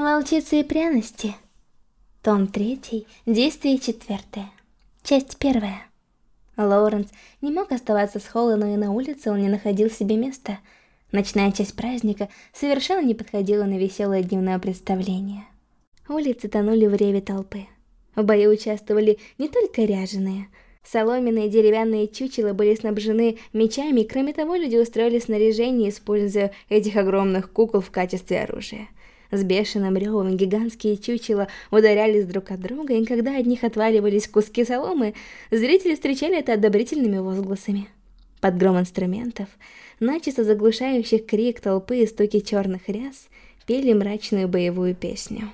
Волчицы и пряности. Том 3, действие 4. Часть 1. Лоуренс не мог оставаться с Холланом и на улице он не находил себе места. Ночная часть праздника совершенно не подходила на веселое дневное представление. Улицы тонули в реве толпы. В бою участвовали не только ряженые. Соломенные деревянные чучела были снабжены мечами, кроме того, люди устроили снаряжение, используя этих огромных кукол в качестве оружия. С бешеным ревом гигантские чучела ударялись друг от друга, и когда от них отваливались куски соломы, зрители встречали это одобрительными возгласами. Под гром инструментов, начисто заглушающих крик толпы и стуки черных ряс, пели мрачную боевую песню.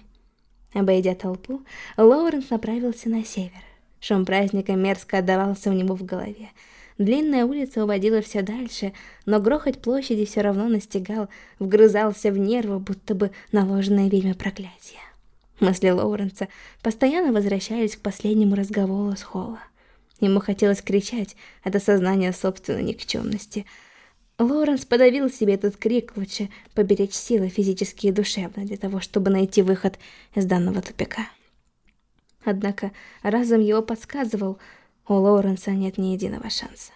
Обойдя толпу, Лоуренс направился на север. Шум праздника мерзко отдавался у него в голове. Длинная улица уводила все дальше, но грохот площади все равно настигал, вгрызался в нервы, будто бы наложенное время проклятия. Мысли Лоуренса постоянно возвращались к последнему разговору с Холла. Ему хотелось кричать от осознания собственной никчемности. Лоуренс подавил себе этот крик, лучше поберечь силы физические и душевные для того, чтобы найти выход из данного тупика. Однако разум его подсказывал, у Лоуренса нет ни единого шанса.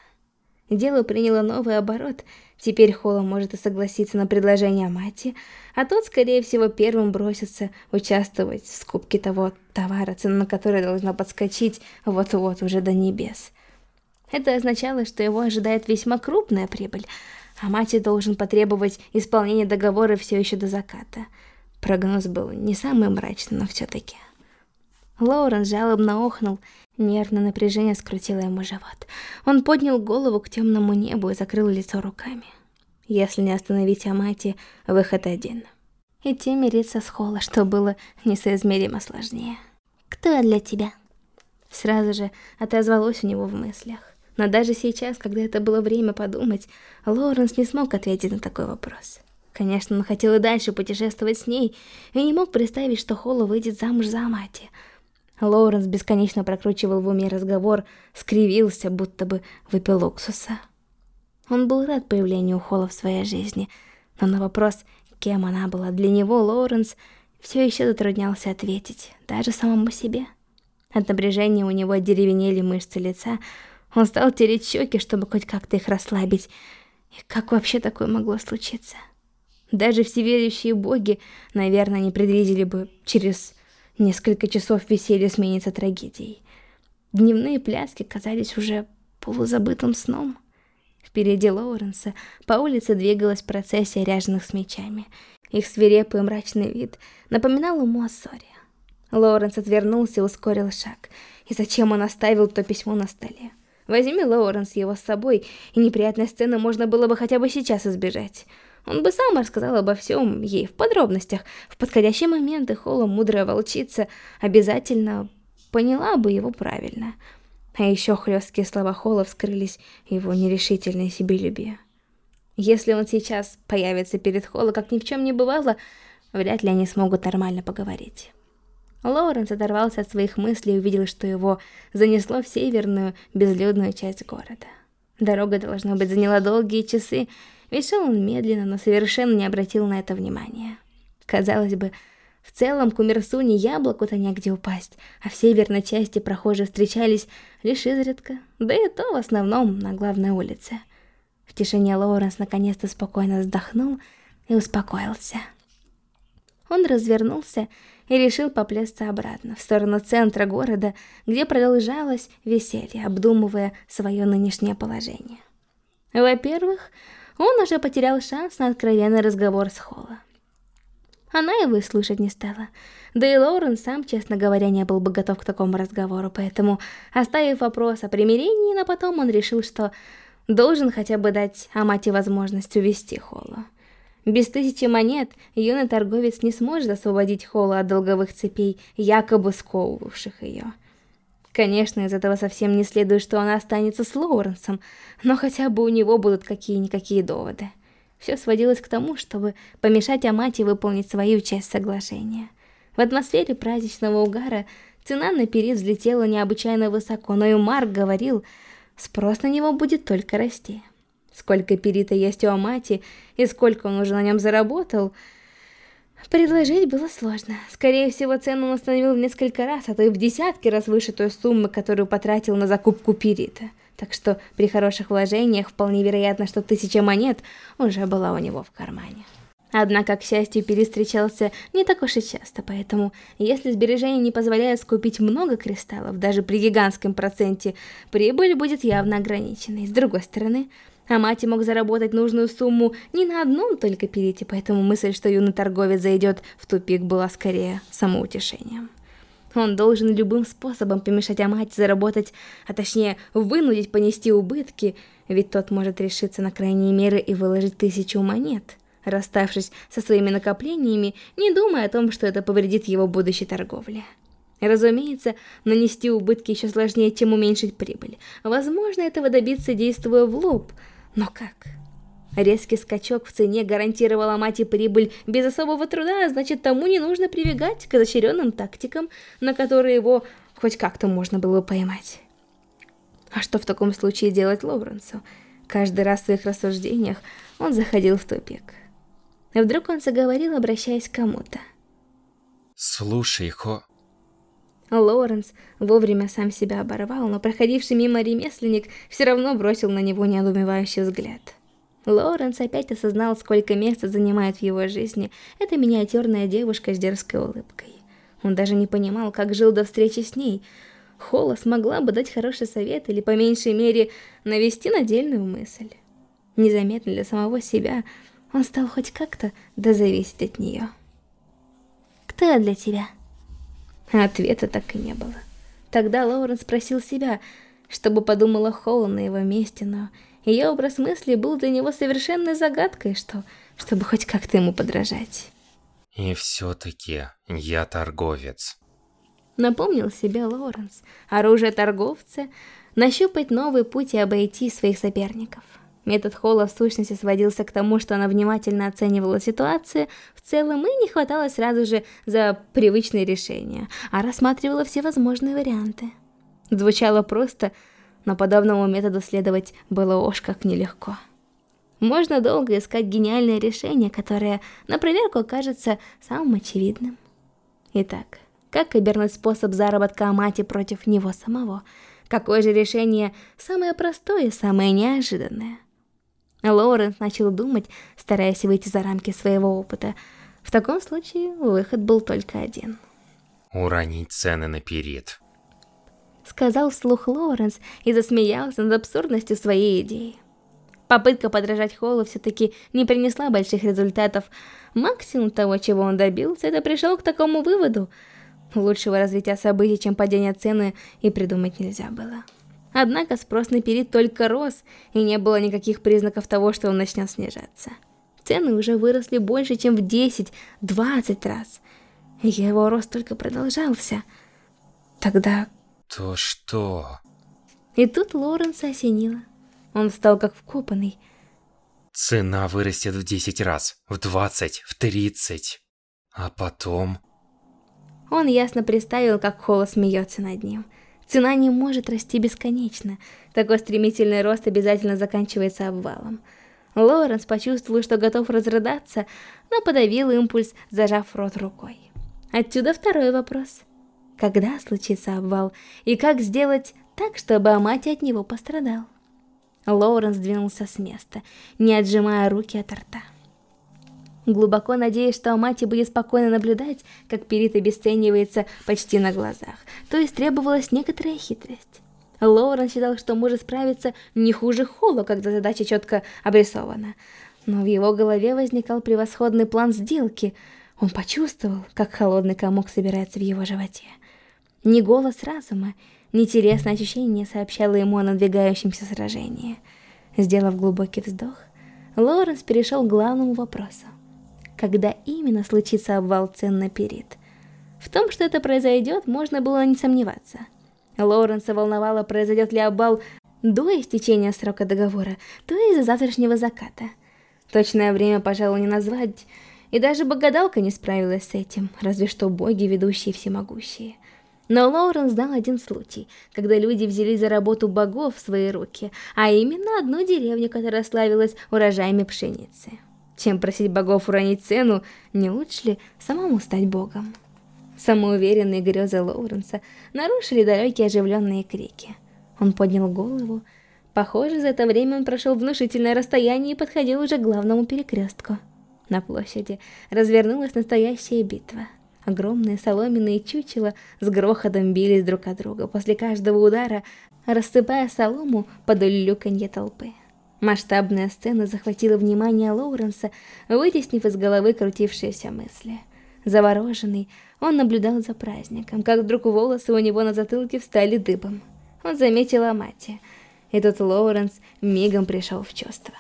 Дело приняло новый оборот. Теперь Холла может и согласиться на предложение Мати, а тот, скорее всего, первым бросится участвовать в скупке того товара, цена на который должна подскочить вот-вот уже до небес. Это означало, что его ожидает весьма крупная прибыль, а Мати должен потребовать исполнения договора все еще до заката. Прогноз был не самый мрачный, но все-таки. Лоурен жалобно охнул Нервное напряжение скрутило ему живот. Он поднял голову к темному небу и закрыл лицо руками. Если не остановить Амати, выход один. Идти мириться с Холла, что было несоизмеримо сложнее. «Кто я для тебя?» Сразу же отозвалось у него в мыслях. Но даже сейчас, когда это было время подумать, Лоуренс не смог ответить на такой вопрос. Конечно, он хотел и дальше путешествовать с ней, и не мог представить, что Холла выйдет замуж за Амати – Лоуренс бесконечно прокручивал в уме разговор, скривился, будто бы выпил уксуса. Он был рад появлению Холла в своей жизни, но на вопрос, кем она была для него, Лоуренс все еще затруднялся ответить, даже самому себе. От напряжения у него деревенели мышцы лица, он стал тереть щеки, чтобы хоть как-то их расслабить. И как вообще такое могло случиться? Даже всеверящие боги, наверное, не предвидели бы через Несколько часов веселья сменится трагедией. Дневные пляски казались уже полузабытым сном. Впереди Лоуренса по улице двигалась процессия ряженых с мечами. Их свирепый мрачный вид напоминал ему о ссоре. Лоуренс отвернулся и ускорил шаг. И зачем он оставил то письмо на столе? Возьми Лоуренс его с собой, и неприятной сцены можно было бы хотя бы сейчас избежать. Он бы сам рассказал обо всем ей в подробностях. В подходящий момент и Холла, мудрая волчица, обязательно поняла бы его правильно. А еще хлесткие слова Холла вскрылись его нерешительной себелюбие. Если он сейчас появится перед Холла, как ни в чем не бывало, вряд ли они смогут нормально поговорить. Лоуренс оторвался от своих мыслей и увидел, что его занесло в северную, безлюдную часть города. Дорога, должно быть, заняла долгие часы, Вешал он медленно, но совершенно не обратил на это внимания. Казалось бы, в целом Кумерсуне яблоку-то негде упасть, а в северной части прохожие встречались лишь изредка, да и то в основном на главной улице. В тишине Лоуренс наконец-то спокойно вздохнул и успокоился. Он развернулся и решил поплесться обратно, в сторону центра города, где продолжалось веселье, обдумывая свое нынешнее положение. Во-первых, он уже потерял шанс на откровенный разговор с Холла. Она его слушать не стала. Да и Лоурен сам, честно говоря, не был бы готов к такому разговору, поэтому, оставив вопрос о примирении на потом, он решил, что должен хотя бы дать Амате возможность увести Холла. Без тысячи монет юный торговец не сможет освободить Холла от долговых цепей, якобы сковывавших ее. Конечно, из этого совсем не следует, что она останется с Лоуренсом, но хотя бы у него будут какие-никакие доводы. Все сводилось к тому, чтобы помешать Амате выполнить свою часть соглашения. В атмосфере праздничного угара цена на перит взлетела необычайно высоко, но и Марк говорил, спрос на него будет только расти. Сколько перита есть у Амати и сколько он уже на нем заработал, Предложить было сложно. Скорее всего, цену он установил в несколько раз, а то и в десятки раз выше той суммы, которую потратил на закупку Перита. Так что при хороших вложениях вполне вероятно, что тысяча монет уже была у него в кармане. Однако, к счастью, Пери встречался не так уж и часто, поэтому, если сбережения не позволяют скупить много кристаллов, даже при гигантском проценте, прибыль будет явно ограниченной. С другой стороны, Амати мог заработать нужную сумму не на одном только перите, поэтому мысль, что юный торговец зайдет в тупик, была скорее самоутешением. Он должен любым способом помешать Амати заработать, а точнее вынудить понести убытки, ведь тот может решиться на крайние меры и выложить тысячу монет, расставшись со своими накоплениями, не думая о том, что это повредит его будущей торговле. Разумеется, нанести убытки еще сложнее, чем уменьшить прибыль. Возможно, этого добиться, действуя в лоб – но как? Резкий скачок в цене гарантировал Амати прибыль без особого труда, а значит тому не нужно прибегать к изощренным тактикам, на которые его хоть как-то можно было поймать. А что в таком случае делать Лоуренсу? Каждый раз в своих рассуждениях он заходил в тупик. Вдруг он заговорил, обращаясь к кому-то. «Слушай, Хо...» Лоуренс вовремя сам себя оборвал, но проходивший мимо ремесленник все равно бросил на него недоумевающий взгляд. Лоуренс опять осознал, сколько места занимает в его жизни эта миниатюрная девушка с дерзкой улыбкой. Он даже не понимал, как жил до встречи с ней. Холла смогла бы дать хороший совет или, по меньшей мере, навести надельную мысль. Незаметно для самого себя он стал хоть как-то дозависеть от нее. «Кто я для тебя?» Ответа так и не было. Тогда Лоуренс спросил себя, чтобы подумала Холла на его месте, но ее образ мысли был для него совершенной загадкой, что, чтобы хоть как-то ему подражать. И все-таки я торговец. Напомнил себе Лоуренс. Оружие торговца — нащупать новый путь и обойти своих соперников. Метод Холла в сущности сводился к тому, что она внимательно оценивала ситуацию в целом и не хватало сразу же за привычные решения, а рассматривала все возможные варианты. Звучало просто, но подобному методу следовать было ож как нелегко. Можно долго искать гениальное решение, которое на проверку окажется самым очевидным. Итак, как обернуть способ заработка Амати против него самого? Какое же решение самое простое и самое неожиданное? Лоуренс начал думать, стараясь выйти за рамки своего опыта. В таком случае выход был только один. Уронить цены на перит. Сказал вслух Лоуренс и засмеялся над абсурдностью своей идеи. Попытка подражать Холлу все-таки не принесла больших результатов. Максимум того, чего он добился, это пришел к такому выводу. Лучшего развития событий, чем падение цены, и придумать нельзя было. Однако спрос на перит только рос, и не было никаких признаков того, что он начнет снижаться. Цены уже выросли больше, чем в 10-20 раз. Его рост только продолжался. Тогда... То что? И тут Лоренса осенило. Он встал как вкопанный. Цена вырастет в 10 раз, в 20, в 30. А потом... Он ясно представил, как Холла смеется над ним. Цена не может расти бесконечно. Такой стремительный рост обязательно заканчивается обвалом. Лоренс почувствовал, что готов разрыдаться, но подавил импульс, зажав рот рукой. Отсюда второй вопрос. Когда случится обвал, и как сделать так, чтобы Амати от него пострадал? Лоуренс двинулся с места, не отжимая руки от рта глубоко надеясь, что Амати будет спокойно наблюдать, как Перит обесценивается почти на глазах, то есть требовалась некоторая хитрость. Лоурен считал, что может справиться не хуже Холла, когда задача четко обрисована. Но в его голове возникал превосходный план сделки. Он почувствовал, как холодный комок собирается в его животе. Ни голос разума, ни телесное ощущение сообщало ему о надвигающемся сражении. Сделав глубокий вздох, Лоуренс перешел к главному вопросу когда именно случится обвал цен на перит. В том, что это произойдет, можно было не сомневаться. Лоуренса волновало, произойдет ли обвал до истечения срока договора, то и из-за завтрашнего заката. Точное время, пожалуй, не назвать, и даже богадалка не справилась с этим, разве что боги, ведущие всемогущие. Но Лоуренс знал один случай, когда люди взялись за работу богов в свои руки, а именно одну деревню, которая славилась урожаями пшеницы. Чем просить богов уронить цену, не лучше ли самому стать богом? Самоуверенные грезы Лоуренса нарушили далекие оживленные крики. Он поднял голову. Похоже, за это время он прошел внушительное расстояние и подходил уже к главному перекрестку. На площади развернулась настоящая битва. Огромные соломенные чучела с грохотом бились друг от друга после каждого удара, рассыпая солому под улюканье толпы. Масштабная сцена захватила внимание Лоуренса, вытеснив из головы крутившиеся мысли. Завороженный, он наблюдал за праздником, как вдруг волосы у него на затылке встали дыбом. Он заметил Амати, и тут Лоуренс мигом пришел в чувство.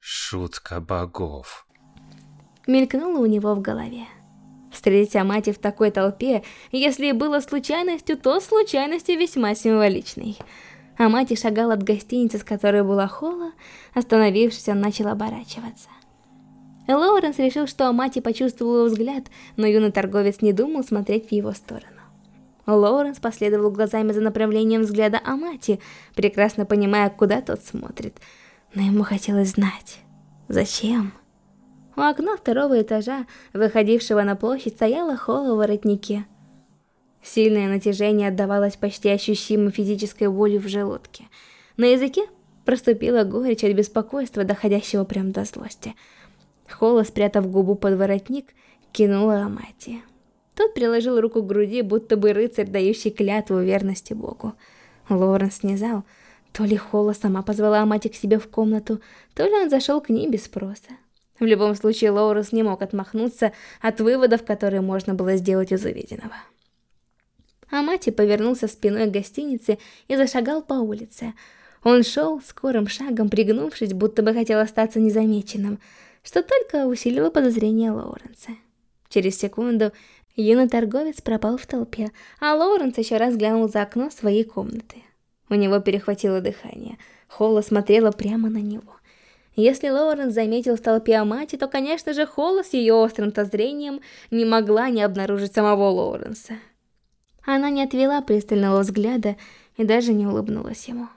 Шутка богов. Мелькнуло у него в голове. Встретить Амати в такой толпе, если и было случайностью, то случайностью весьма символичной. Амати шагал от гостиницы, с которой была холла, остановившись, он начал оборачиваться. Лоуренс решил, что Амати почувствовал его взгляд, но юный торговец не думал смотреть в его сторону. Лоуренс последовал глазами за направлением взгляда Амати, прекрасно понимая, куда тот смотрит. Но ему хотелось знать, зачем? У окна второго этажа, выходившего на площадь, стояла холла в воротнике. Сильное натяжение отдавалось почти ощущимой физической болью в желудке. На языке проступила горечь от беспокойства, доходящего прямо до злости. Холла, спрятав губу под воротник, кинула Амати. Тот приложил руку к груди, будто бы рыцарь, дающий клятву верности Богу. Лоренс не знал, то ли Холла сама позвала Амати к себе в комнату, то ли он зашел к ней без спроса. В любом случае, Лоуренс не мог отмахнуться от выводов, которые можно было сделать из увиденного. Амати повернулся спиной к гостинице и зашагал по улице. Он шел скорым шагом, пригнувшись, будто бы хотел остаться незамеченным, что только усилило подозрение Лоуренса. Через секунду юный торговец пропал в толпе, а Лоуренс еще раз глянул за окно своей комнаты. У него перехватило дыхание. Холла смотрела прямо на него. Если Лоуренс заметил в толпе Амати, то, конечно же, Холла с ее острым-то зрением не могла не обнаружить самого Лоуренса. Она не отвела пристального взгляда и даже не улыбнулась ему.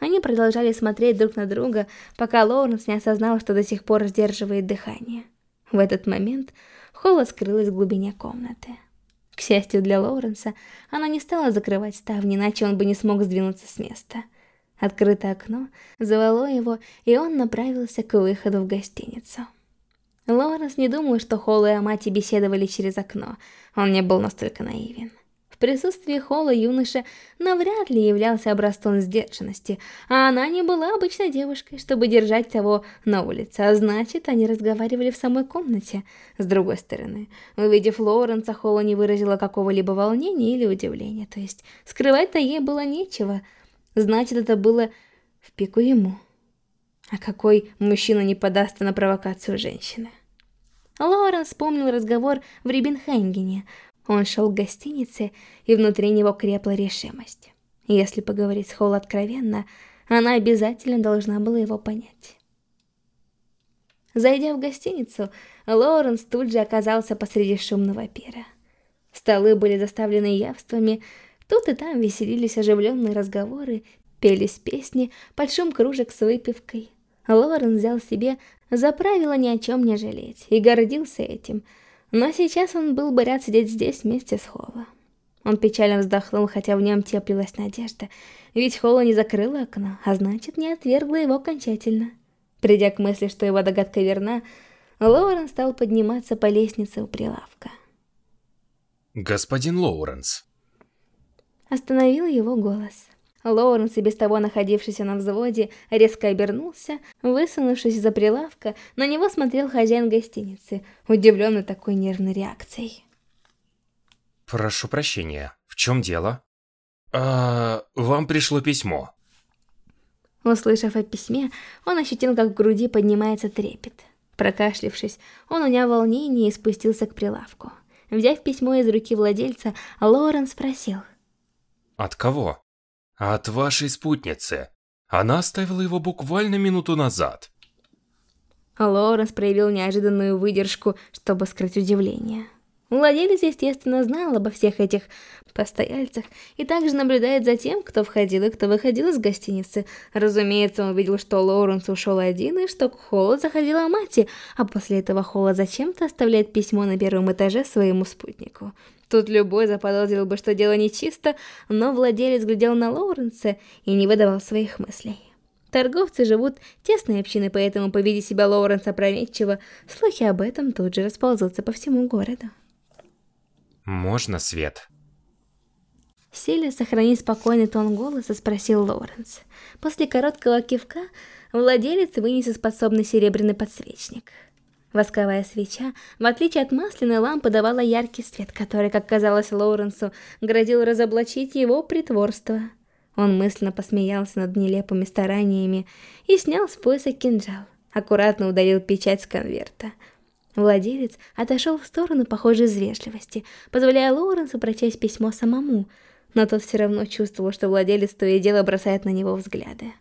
Они продолжали смотреть друг на друга, пока Лоуренс не осознал, что до сих пор сдерживает дыхание. В этот момент Холла скрылась в глубине комнаты. К счастью для Лоуренса, она не стала закрывать ставни, иначе он бы не смог сдвинуться с места. Открытое окно завело его, и он направился к выходу в гостиницу. Лоуренс не думал, что Холла и Амати беседовали через окно. Он не был настолько наивен присутствии Холла юноша навряд ли являлся образцом сдержанности, а она не была обычной девушкой, чтобы держать того на улице, а значит, они разговаривали в самой комнате. С другой стороны, увидев Лоуренса, Холла не выразила какого-либо волнения или удивления, то есть скрывать-то ей было нечего. Значит, это было в пику ему. А какой мужчина не подастся на провокацию женщины? Лоуренс вспомнил разговор в Рибенхайнгене. Он шел к гостинице, и внутри него крепла решимость. Если поговорить с Холл откровенно, она обязательно должна была его понять. Зайдя в гостиницу, Лоуренс тут же оказался посреди шумного пира. Столы были заставлены явствами, тут и там веселились оживленные разговоры, пелись песни под шум кружек с выпивкой. Лоуренс взял себе за правило ни о чем не жалеть и гордился этим – но сейчас он был бы рад сидеть здесь вместе с Холла. Он печально вздохнул, хотя в нем теплилась надежда, ведь Холла не закрыла окно, а значит, не отвергла его окончательно. Придя к мысли, что его догадка верна, Лоуренс стал подниматься по лестнице у прилавка. «Господин Лоуренс!» Остановил его голос. Лоуренс, и без того находившийся на взводе, резко обернулся, высунувшись из-за прилавка, на него смотрел хозяин гостиницы, удивленный такой нервной реакцией. «Прошу прощения, в чем дело?» «А, вам пришло письмо». Услышав о письме, он ощутил, как в груди поднимается трепет. Прокашлившись, он унял волнение и спустился к прилавку. Взяв письмо из руки владельца, Лоуренс спросил. «От кого?» От вашей спутницы. Она оставила его буквально минуту назад. Лоуренс проявил неожиданную выдержку, чтобы скрыть удивление. Владелец, естественно, знал обо всех этих постояльцах и также наблюдает за тем, кто входил и кто выходил из гостиницы. Разумеется, он увидел, что Лоуренс ушел один и что к Холлу заходила Мати, а после этого Холла зачем-то оставляет письмо на первом этаже своему спутнику. Тут любой заподозрил бы, что дело нечисто, но владелец глядел на Лоуренса и не выдавал своих мыслей. Торговцы живут тесной общиной, поэтому, поведи себя Лоуренс опрометчиво, слухи об этом тут же расползутся по всему городу. Можно свет? Силя, сохранив спокойный тон голоса, спросил Лоуренс. После короткого кивка владелец вынес из подсобный серебряный подсвечник. Восковая свеча, в отличие от масляной лампы, давала яркий свет, который, как казалось Лоуренсу, грозил разоблачить его притворство. Он мысленно посмеялся над нелепыми стараниями и снял с пояса кинжал, аккуратно удалил печать с конверта — Владелец отошел в сторону, похожей из позволяя Лоуренсу прочесть письмо самому, но тот все равно чувствовал, что владелец то и дело бросает на него взгляды.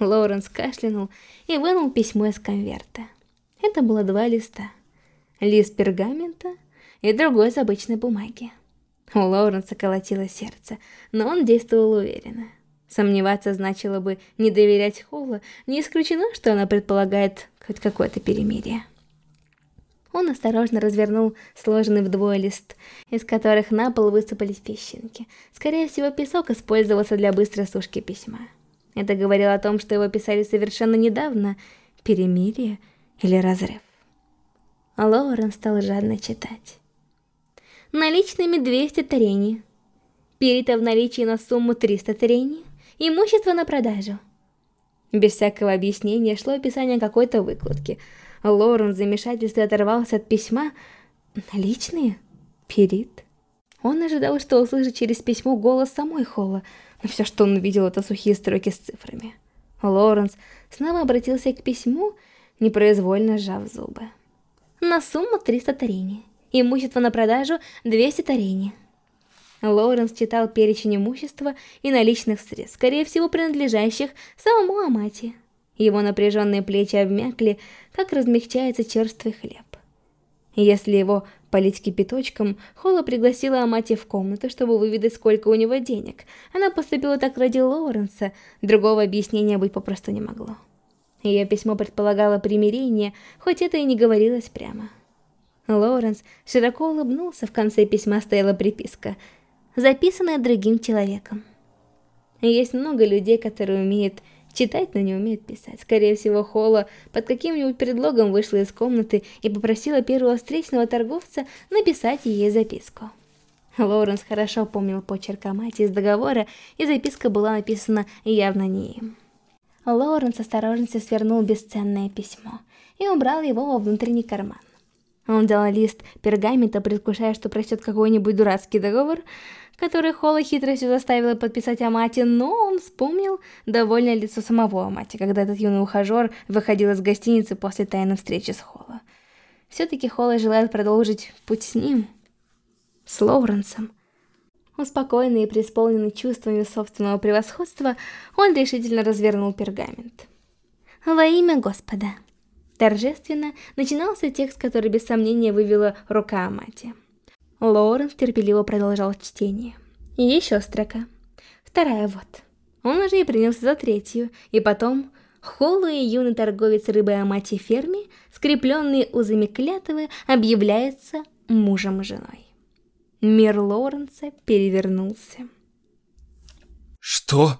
Лоуренс кашлянул и вынул письмо из конверта. Это было два листа. Лист пергамента и другой из обычной бумаги. У Лоуренса колотило сердце, но он действовал уверенно. Сомневаться значило бы не доверять Холла, не исключено, что она предполагает хоть какое-то перемирие. Он осторожно развернул сложенный вдвое лист, из которых на пол высыпались песчинки. Скорее всего, песок использовался для быстрой сушки письма. Это говорило о том, что его писали совершенно недавно, перемирие или разрыв. Лоурен стал жадно читать. Наличными 200 тарений. Перито в наличии на сумму 300 тарений. Имущество на продажу. Без всякого объяснения шло описание какой-то выкладки – Лорен в замешательстве оторвался от письма. Наличные? Перит? Он ожидал, что услышит через письмо голос самой Холла, но все, что он увидел, это сухие строки с цифрами. Лоренс снова обратился к письму, непроизвольно сжав зубы. На сумму 300 тарений. Имущество на продажу 200 тарений. Лоуренс читал перечень имущества и наличных средств, скорее всего принадлежащих самому Амати. Его напряженные плечи обмякли, как размягчается черствый хлеб. Если его полить кипяточком, Холла пригласила Амати в комнату, чтобы выведать, сколько у него денег. Она поступила так ради Лоуренса, другого объяснения быть попросту не могло. Ее письмо предполагало примирение, хоть это и не говорилось прямо. Лоуренс широко улыбнулся, в конце письма стояла приписка, записанная другим человеком. Есть много людей, которые умеют Читать, но не умеет писать. Скорее всего, Холла под каким-нибудь предлогом вышла из комнаты и попросила первого встречного торговца написать ей записку. Лоуренс хорошо помнил почерк Амати из договора, и записка была написана явно не им. Лоуренс осторожно свернул бесценное письмо и убрал его во внутренний карман. Он взял лист пергамента, предвкушая, что прочтет какой-нибудь дурацкий договор, который Холла хитростью заставила подписать Амати, но он вспомнил довольное лицо самого Амати, когда этот юный ухажер выходил из гостиницы после тайной встречи с Холла. Все-таки Холла желает продолжить путь с ним, с Лоуренсом. Успокоенный и преисполненный чувствами собственного превосходства, он решительно развернул пергамент. «Во имя Господа!» Торжественно начинался текст, который без сомнения вывела рука Амати. Лоуренс терпеливо продолжал чтение. Еще строка. Вторая вот. Он уже и принялся за третью, и потом... Холлу и юный торговец рыбой Амати Ферми, скрепленные узами клятвы, объявляется мужем и женой. Мир Лоуренса перевернулся. Что?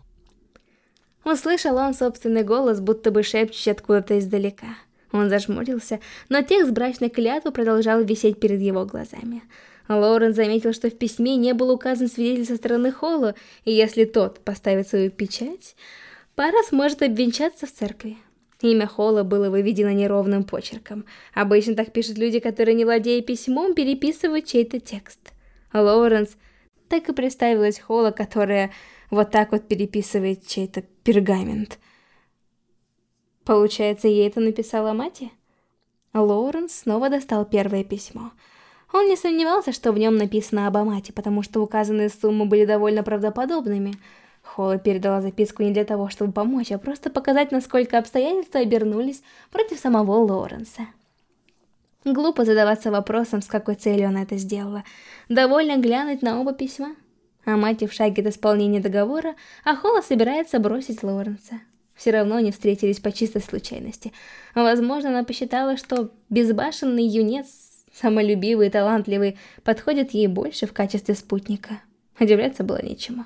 Услышал он собственный голос, будто бы шепчущий откуда-то издалека. Он зажмурился, но текст брачной клятвы продолжал висеть перед его глазами. Лоурен заметил, что в письме не был указан свидетель со стороны Холла, и если тот поставит свою печать, пара сможет обвенчаться в церкви. Имя Холла было выведено неровным почерком. Обычно так пишут люди, которые, не владея письмом, переписывают чей-то текст. Лоуренс так и представилась Холла, которая вот так вот переписывает чей-то пергамент. Получается, ей это написала мать? Лоуренс снова достал первое письмо — он не сомневался, что в нем написано об Амате, потому что указанные суммы были довольно правдоподобными. Холла передала записку не для того, чтобы помочь, а просто показать, насколько обстоятельства обернулись против самого Лоуренса. Глупо задаваться вопросом, с какой целью она это сделала. Довольно глянуть на оба письма. А мать в шаге до исполнения договора, а Холла собирается бросить Лоуренса. Все равно они встретились по чистой случайности. Возможно, она посчитала, что безбашенный юнец, самолюбивый и талантливый, подходит ей больше в качестве спутника. Удивляться было нечему.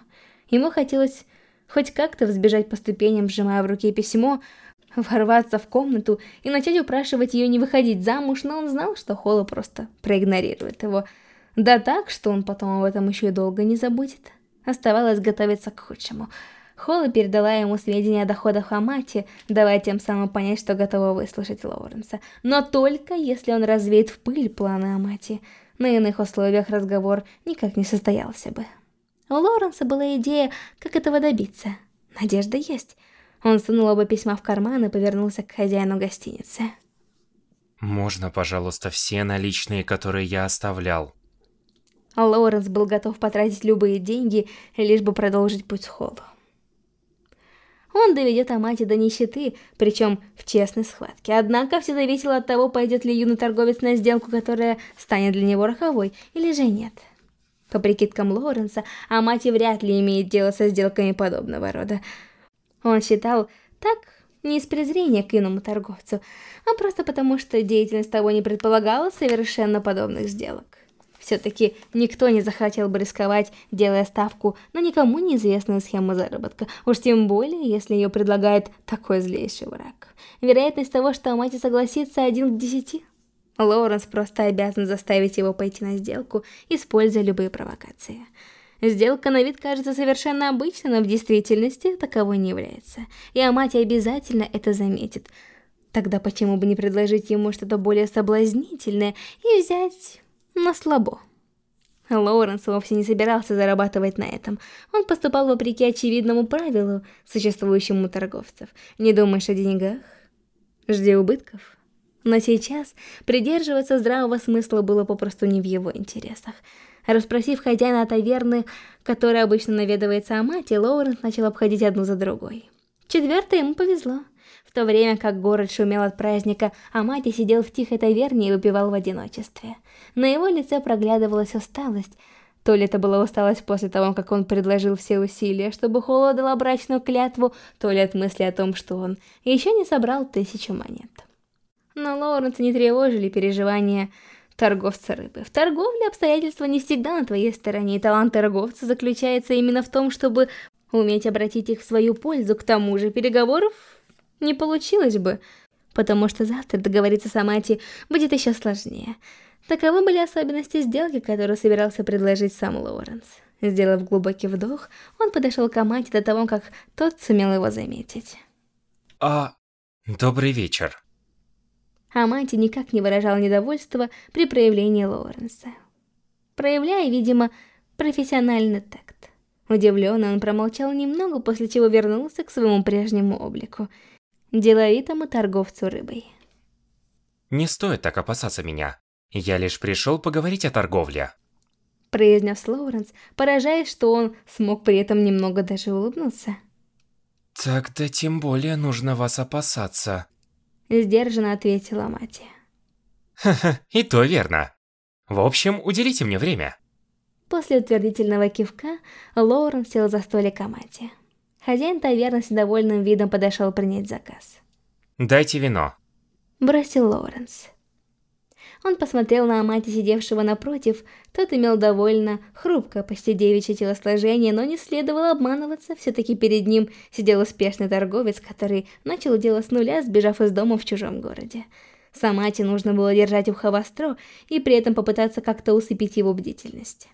Ему хотелось хоть как-то взбежать по ступеням, сжимая в руке письмо, ворваться в комнату и начать упрашивать ее не выходить замуж, но он знал, что Холла просто проигнорирует его. Да так, что он потом об этом еще и долго не забудет. Оставалось готовиться к худшему. Холла передала ему сведения о доходах Амати, давая тем самым понять, что готова выслушать Лоуренса. Но только если он развеет в пыль планы Амати. На иных условиях разговор никак не состоялся бы. У Лоуренса была идея, как этого добиться. Надежда есть. Он сунул оба письма в карман и повернулся к хозяину гостиницы. «Можно, пожалуйста, все наличные, которые я оставлял?» Лоуренс был готов потратить любые деньги, лишь бы продолжить путь с Холлу. Он доведет Амати до нищеты, причем в честной схватке. Однако все зависело от того, пойдет ли юный торговец на сделку, которая станет для него роковой, или же нет. По прикидкам Лоуренса, Амати вряд ли имеет дело со сделками подобного рода. Он считал так не из презрения к иному торговцу, а просто потому, что деятельность того не предполагала совершенно подобных сделок. Все-таки никто не захотел бы рисковать, делая ставку на никому неизвестную схему заработка, уж тем более, если ее предлагает такой злейший враг. Вероятность того, что Амати согласится один к десяти. Лоуренс просто обязан заставить его пойти на сделку, используя любые провокации. Сделка на вид кажется совершенно обычной, но в действительности таковой не является. И Амати обязательно это заметит. Тогда почему бы не предложить ему что-то более соблазнительное и взять на слабо? Лоуренс вовсе не собирался зарабатывать на этом. Он поступал вопреки очевидному правилу, существующему у торговцев. Не думаешь о деньгах? Жди убытков. Но сейчас придерживаться здравого смысла было попросту не в его интересах. Расспросив хозяина таверны, который обычно наведывается о мате, Лоуренс начал обходить одну за другой. Четвертое ему повезло. В то время как город шумел от праздника, Амати сидел в тихой таверне и выпивал в одиночестве. На его лице проглядывалась усталость. То ли это была усталость после того, как он предложил все усилия, чтобы Холо дала брачную клятву, то ли от мысли о том, что он еще не собрал тысячу монет. Но Лоуренса не тревожили переживания торговца рыбы. В торговле обстоятельства не всегда на твоей стороне, и талант торговца заключается именно в том, чтобы уметь обратить их в свою пользу. К тому же переговоров не получилось бы, потому что завтра договориться с Амати будет еще сложнее. Таковы были особенности сделки, которую собирался предложить сам Лоуренс. Сделав глубокий вдох, он подошел к Амати до того, как тот сумел его заметить. «А... добрый вечер». Амати никак не выражал недовольства при проявлении Лоуренса. Проявляя, видимо, профессиональный такт. Удивленно он промолчал немного, после чего вернулся к своему прежнему облику. Деловитому торговцу рыбой. «Не стоит так опасаться меня. Я лишь пришел поговорить о торговле». Произнес Лоуренс, поражаясь, что он смог при этом немного даже улыбнуться. «Тогда тем более нужно вас опасаться», Сдержанно ответила мать. Ха-ха, и то верно. В общем, уделите мне время. После утвердительного кивка, Лоурен сел за столик Амати. Хозяин таверны с недовольным видом подошел принять заказ. «Дайте вино», — бросил Лоуренс. Он посмотрел на Амати, сидевшего напротив. Тот имел довольно хрупкое, почти девичье телосложение, но не следовало обманываться. Все-таки перед ним сидел успешный торговец, который начал дело с нуля, сбежав из дома в чужом городе. С Амати нужно было держать ухо востро и при этом попытаться как-то усыпить его бдительность.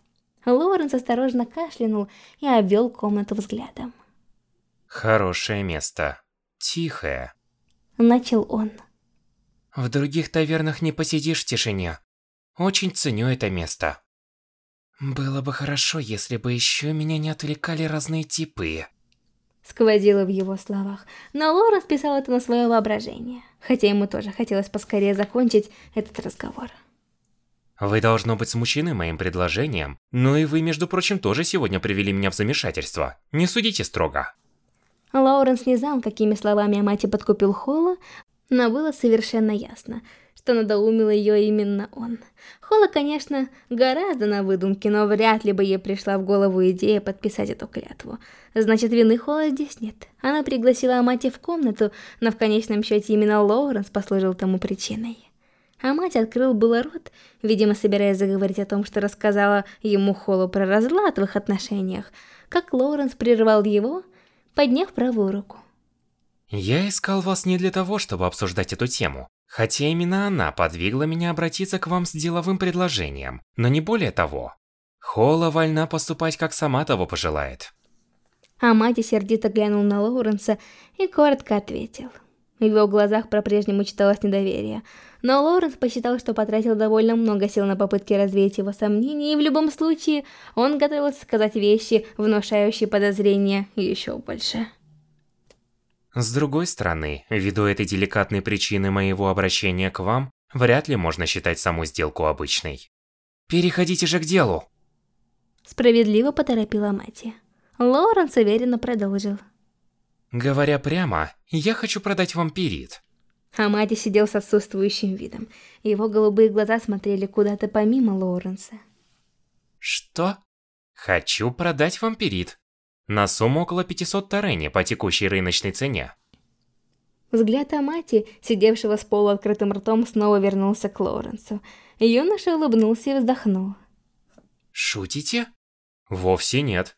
Лоуренс осторожно кашлянул и обвел комнату взглядом. «Хорошее место. Тихое», — начал он. В других тавернах не посидишь в тишине. Очень ценю это место. Было бы хорошо, если бы еще меня не отвлекали разные типы. Сквозило в его словах, но Лора списал это на свое воображение, хотя ему тоже хотелось поскорее закончить этот разговор. Вы должно быть смущены моим предложением, ну и вы, между прочим, тоже сегодня привели меня в замешательство. Не судите строго. Лоуренс не знал, какими словами Амати подкупил Холла, но было совершенно ясно, что надоумил ее именно он. Хола, конечно, гораздо на выдумке, но вряд ли бы ей пришла в голову идея подписать эту клятву. Значит, вины Хола здесь нет. Она пригласила Амати в комнату, но в конечном счете именно Лоуренс послужил тому причиной. Амати открыл было рот, видимо, собираясь заговорить о том, что рассказала ему Холу про разлад в их отношениях, как Лоуренс прервал его, подняв правую руку. Я искал вас не для того, чтобы обсуждать эту тему. Хотя именно она подвигла меня обратиться к вам с деловым предложением, но не более того. Холла вольна поступать, как сама того пожелает. Амати сердито глянул на Лоуренса и коротко ответил. В его глазах по-прежнему читалось недоверие, но Лоуренс посчитал, что потратил довольно много сил на попытки развеять его сомнения, и в любом случае он готовился сказать вещи, внушающие подозрения еще больше. С другой стороны, ввиду этой деликатной причины моего обращения к вам, вряд ли можно считать саму сделку обычной. Переходите же к делу. Справедливо поторопила Мати. Лоуренс уверенно продолжил. Говоря прямо, я хочу продать вам перит. Амати сидел с отсутствующим видом. Его голубые глаза смотрели куда-то помимо Лоуренса. Что? Хочу продать вам перит на сумму около 500 тарени по текущей рыночной цене. Взгляд Амати, сидевшего с полуоткрытым ртом, снова вернулся к Лоренсу. Юноша улыбнулся и вздохнул. «Шутите?» «Вовсе нет».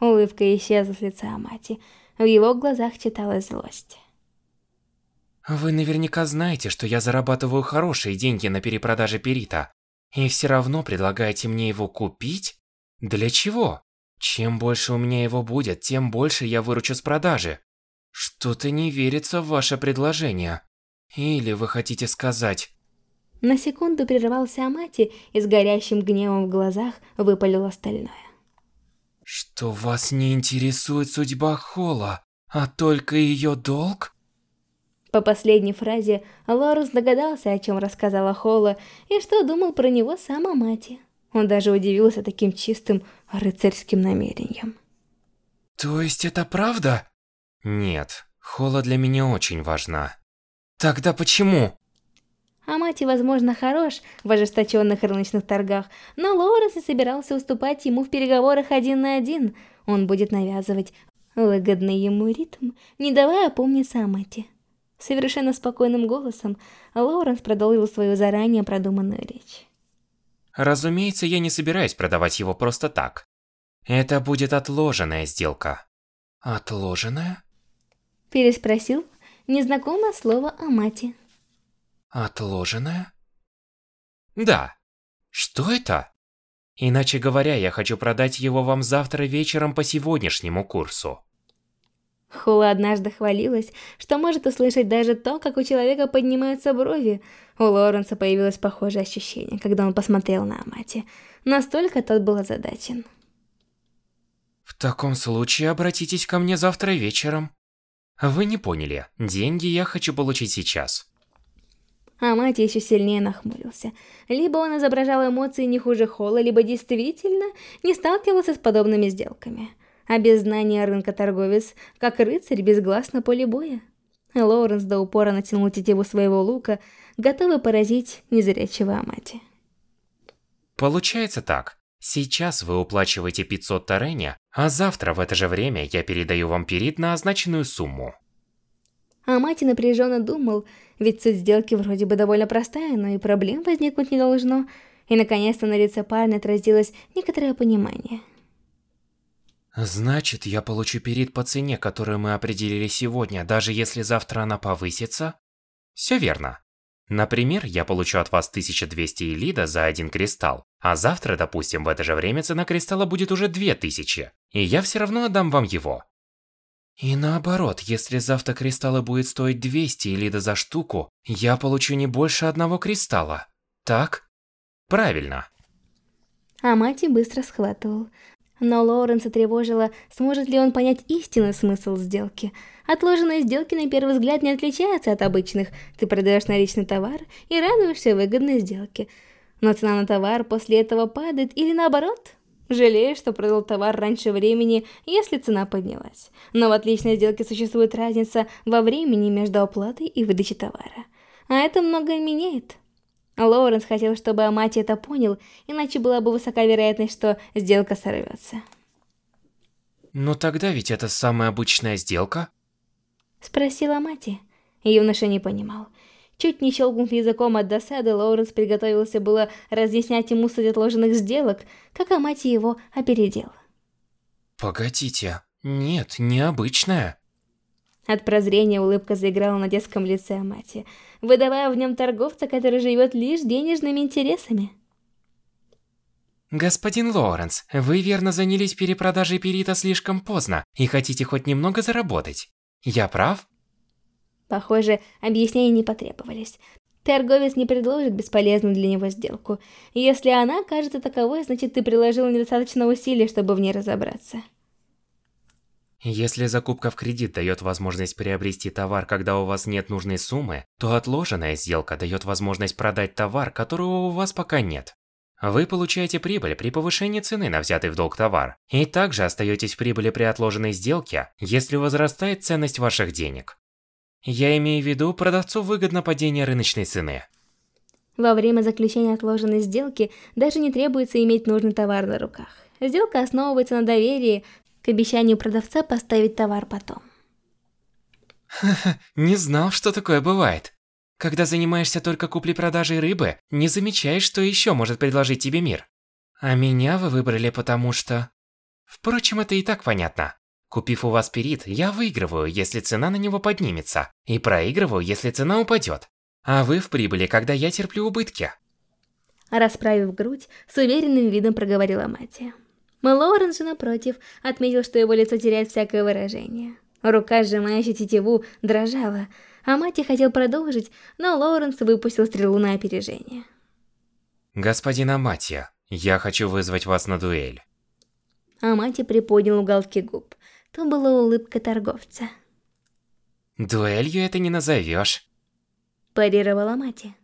Улыбка исчезла с лица Амати. В его глазах читалась злость. «Вы наверняка знаете, что я зарабатываю хорошие деньги на перепродаже перита, и все равно предлагаете мне его купить? Для чего?» Чем больше у меня его будет, тем больше я выручу с продажи. Что-то не верится в ваше предложение. Или вы хотите сказать... На секунду прервался Амати и с горящим гневом в глазах выпалил остальное. Что вас не интересует судьба Холла, а только ее долг? По последней фразе Лорус догадался, о чем рассказала Холла и что думал про него сам Амати. Он даже удивился таким чистым рыцарским намерением. То есть это правда? Нет, Хола для меня очень важна. Тогда почему? Амати, возможно, хорош в ожесточенных рыночных торгах, но Лоуренс и собирался уступать ему в переговорах один на один. Он будет навязывать выгодный ему ритм, не давая опомниться Амати. Совершенно спокойным голосом Лоуренс продолжил свою заранее продуманную речь. Разумеется, я не собираюсь продавать его просто так. Это будет отложенная сделка. Отложенная? Переспросил незнакомое слово о мате. Отложенная? Да. Что это? Иначе говоря, я хочу продать его вам завтра вечером по сегодняшнему курсу. Хула однажды хвалилась, что может услышать даже то, как у человека поднимаются брови. У Лоренса появилось похожее ощущение, когда он посмотрел на Амати. Настолько тот был озадачен. В таком случае обратитесь ко мне завтра вечером. Вы не поняли, деньги я хочу получить сейчас. Амати еще сильнее нахмурился. Либо он изображал эмоции не хуже Холла, либо действительно не сталкивался с подобными сделками а без знания рынка торговец, как рыцарь без глаз на поле боя. Лоуренс до упора натянул тетиву своего лука, готовый поразить незрячего Амати. Получается так. Сейчас вы уплачиваете 500 тареня, а завтра в это же время я передаю вам перит на означенную сумму. Амати напряженно думал, ведь суть сделки вроде бы довольно простая, но и проблем возникнуть не должно. И наконец-то на лице парня отразилось некоторое понимание. Значит, я получу перит по цене, которую мы определили сегодня, даже если завтра она повысится? Все верно. Например, я получу от вас 1200 элида за один кристалл, а завтра, допустим, в это же время цена кристалла будет уже 2000, и я все равно отдам вам его. И наоборот, если завтра кристаллы будет стоить 200 элида за штуку, я получу не больше одного кристалла. Так? Правильно. Амати быстро схватывал. Но Лоуренса тревожило, сможет ли он понять истинный смысл сделки. Отложенные сделки на первый взгляд не отличаются от обычных. Ты продаешь наличный товар и радуешься выгодной сделке. Но цена на товар после этого падает или наоборот? Жалеешь, что продал товар раньше времени, если цена поднялась. Но в отличной сделке существует разница во времени между оплатой и выдачей товара. А это многое меняет. Лоуренс хотел, чтобы Амати это понял, иначе была бы высока вероятность, что сделка сорвется. Но тогда ведь это самая обычная сделка? Спросила Амати. Юноша не понимал. Чуть не щелкнув языком от досады, Лоуренс приготовился было разъяснять ему суть отложенных сделок, как Амати его опередил. Погодите, нет, необычная. От прозрения улыбка заиграла на детском лице Амати, выдавая в нем торговца, который живет лишь денежными интересами. Господин Лоуренс, вы верно занялись перепродажей перита слишком поздно и хотите хоть немного заработать. Я прав? Похоже, объяснения не потребовались. Торговец не предложит бесполезную для него сделку. Если она кажется таковой, значит ты приложил недостаточно усилий, чтобы в ней разобраться. Если закупка в кредит дает возможность приобрести товар, когда у вас нет нужной суммы, то отложенная сделка дает возможность продать товар, которого у вас пока нет. Вы получаете прибыль при повышении цены на взятый в долг товар, и также остаетесь в прибыли при отложенной сделке, если возрастает ценность ваших денег. Я имею в виду, продавцу выгодно падение рыночной цены. Во время заключения отложенной сделки даже не требуется иметь нужный товар на руках. Сделка основывается на доверии, к обещанию продавца поставить товар потом. Ха-ха, не знал, что такое бывает. Когда занимаешься только куплей-продажей рыбы, не замечаешь, что еще может предложить тебе мир. А меня вы выбрали потому что... Впрочем, это и так понятно. Купив у вас перит, я выигрываю, если цена на него поднимется, и проигрываю, если цена упадет. А вы в прибыли, когда я терплю убытки. Расправив грудь, с уверенным видом проговорила Матия. Лоуренс же, напротив, отметил, что его лицо теряет всякое выражение. Рука, сжимающая тетиву, дрожала, а Мати хотел продолжить, но Лоуренс выпустил стрелу на опережение. «Господин Аматия, я хочу вызвать вас на дуэль». Амати приподнял уголки губ. То была улыбка торговца. «Дуэлью это не назовешь», – парировала Амати.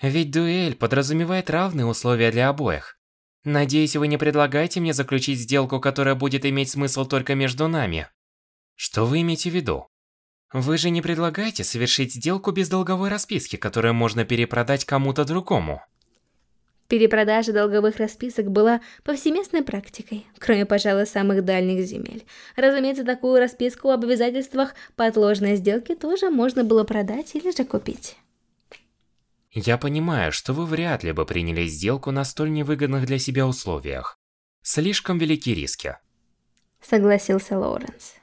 «Ведь дуэль подразумевает равные условия для обоих. Надеюсь, вы не предлагаете мне заключить сделку, которая будет иметь смысл только между нами. Что вы имеете в виду? Вы же не предлагаете совершить сделку без долговой расписки, которую можно перепродать кому-то другому? Перепродажа долговых расписок была повсеместной практикой, кроме, пожалуй, самых дальних земель. Разумеется, такую расписку об обязательствах по отложенной сделке тоже можно было продать или же купить. Я понимаю, что вы вряд ли бы приняли сделку на столь невыгодных для себя условиях. Слишком велики риски. Согласился Лоуренс.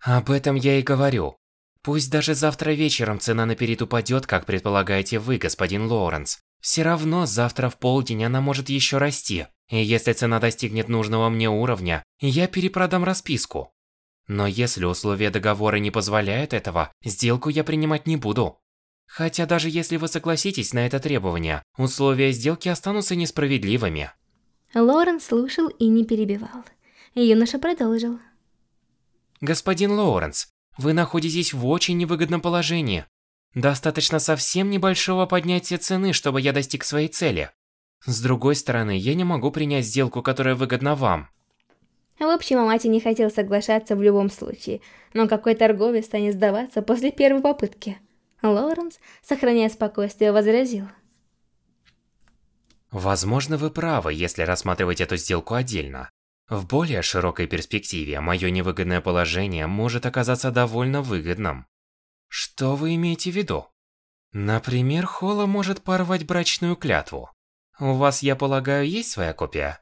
Об этом я и говорю. Пусть даже завтра вечером цена на перит упадет, как предполагаете вы, господин Лоуренс. Все равно завтра в полдень она может еще расти. И если цена достигнет нужного мне уровня, я перепродам расписку. Но если условия договора не позволяют этого, сделку я принимать не буду. Хотя даже если вы согласитесь на это требование, условия сделки останутся несправедливыми. Лорен слушал и не перебивал. Юноша продолжил. Господин Лоуренс, вы находитесь в очень невыгодном положении. Достаточно совсем небольшого поднятия цены, чтобы я достиг своей цели. С другой стороны, я не могу принять сделку, которая выгодна вам. В общем, Амати не хотел соглашаться в любом случае, но какой торговец станет сдаваться после первой попытки? Лоуренс, сохраняя спокойствие, возразил. Возможно, вы правы, если рассматривать эту сделку отдельно. В более широкой перспективе, мое невыгодное положение может оказаться довольно выгодным. Что вы имеете в виду? Например, Холла может порвать брачную клятву. У вас, я полагаю, есть своя копия?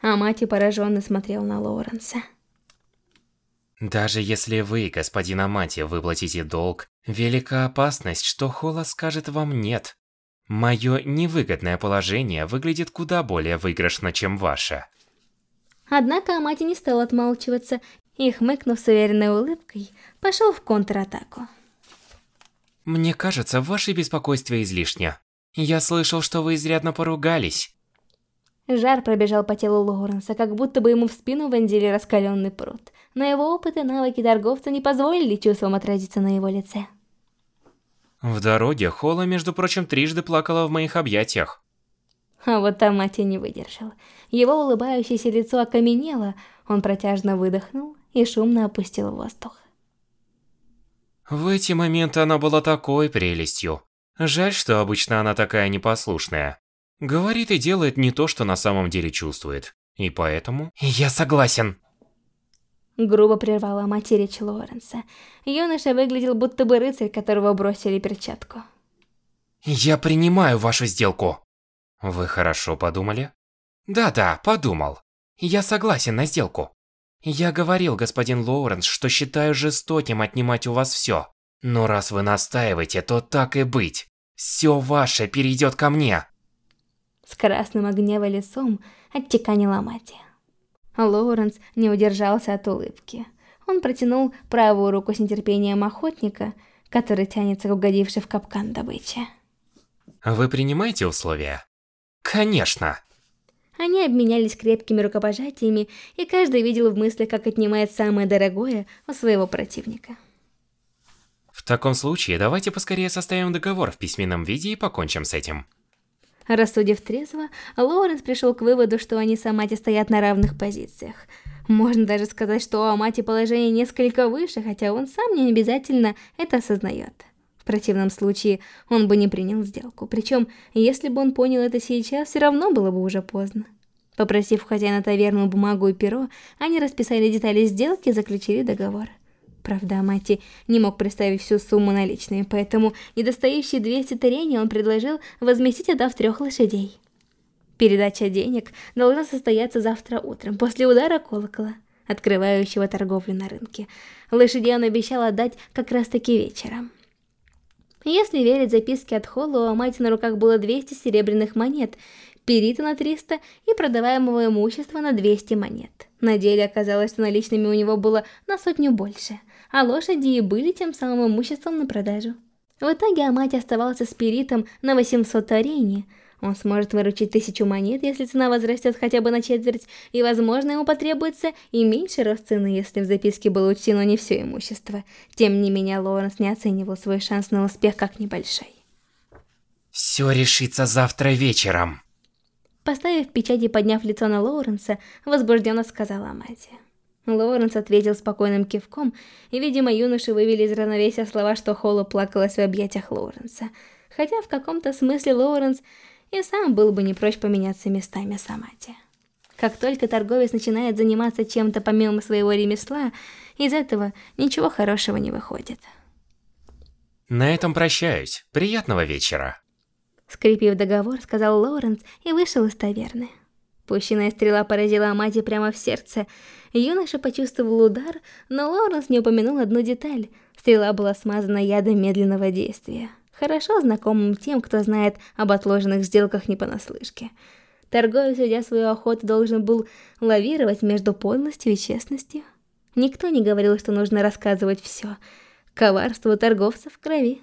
Амати пораженно смотрел на Лоуренса. Даже если вы, господин Амати, выплатите долг, велика опасность, что Холла скажет вам «нет». Мое невыгодное положение выглядит куда более выигрышно, чем ваше. Однако Амати не стал отмалчиваться и, хмыкнув с уверенной улыбкой, пошел в контратаку. Мне кажется, ваше беспокойство излишне. Я слышал, что вы изрядно поругались. Жар пробежал по телу Лоуренса, как будто бы ему в спину вонзили раскаленный пруд. Но его опыт и навыки торговца не позволили чувствам отразиться на его лице. В дороге Холла, между прочим, трижды плакала в моих объятиях. А вот там Мати не выдержал. Его улыбающееся лицо окаменело, он протяжно выдохнул и шумно опустил воздух. В эти моменты она была такой прелестью. Жаль, что обычно она такая непослушная. Говорит и делает не то, что на самом деле чувствует. И поэтому... Я согласен. Грубо прервала мать речь Лоренса. Юноша выглядел будто бы рыцарь, которого бросили перчатку. Я принимаю вашу сделку. Вы хорошо подумали? Да-да, подумал. Я согласен на сделку. Я говорил, господин Лоуренс, что считаю жестоким отнимать у вас все. Но раз вы настаиваете, то так и быть. Все ваше перейдет ко мне. С красным от гнева лицом отчеканила мать. Лоуренс не удержался от улыбки. Он протянул правую руку с нетерпением охотника, который тянется к угодившей в капкан добыче. Вы принимаете условия? Конечно. Они обменялись крепкими рукопожатиями, и каждый видел в мыслях, как отнимает самое дорогое у своего противника. В таком случае, давайте поскорее составим договор в письменном виде и покончим с этим. Рассудив трезво, Лоуренс пришел к выводу, что они с Амати стоят на равных позициях. Можно даже сказать, что у Амати положение несколько выше, хотя он сам не обязательно это осознает. В противном случае он бы не принял сделку. Причем, если бы он понял это сейчас, все равно было бы уже поздно. Попросив хозяина таверну бумагу и перо, они расписали детали сделки и заключили договор. Правда, Амати не мог представить всю сумму наличными, поэтому недостающие 200 тарений он предложил возместить, отдав трех лошадей. Передача денег должна состояться завтра утром, после удара колокола, открывающего торговлю на рынке. Лошадей он обещал отдать как раз-таки вечером. Если верить записке от Холла, у Амати на руках было 200 серебряных монет, перита на 300 и продаваемого имущества на 200 монет. На деле оказалось, что наличными у него было на сотню больше, а лошади и были тем самым имуществом на продажу. В итоге Амати оставался с перитом на 800 арене, он сможет выручить тысячу монет, если цена возрастет хотя бы на четверть, и, возможно, ему потребуется и меньше рост цены, если в записке было учтено не все имущество. Тем не менее, Лоуренс не оценивал свой шанс на успех как небольшой. «Все решится завтра вечером». Поставив печать и подняв лицо на Лоуренса, возбужденно сказала Амати. Лоуренс ответил спокойным кивком, и, видимо, юноши вывели из равновесия слова, что Холла плакалась в объятиях Лоуренса. Хотя в каком-то смысле Лоуренс и сам был бы не прочь поменяться местами с Амати. Как только торговец начинает заниматься чем-то помимо своего ремесла, из этого ничего хорошего не выходит. На этом прощаюсь. Приятного вечера. Скрепив договор, сказал Лоуренс и вышел из таверны. Пущенная стрела поразила Амати прямо в сердце. Юноша почувствовал удар, но Лоуренс не упомянул одну деталь. Стрела была смазана ядом медленного действия хорошо знакомым тем, кто знает об отложенных сделках не понаслышке. Торговец, ведя свою охоту, должен был лавировать между подлостью и честностью. Никто не говорил, что нужно рассказывать все. Коварство торговцев в крови.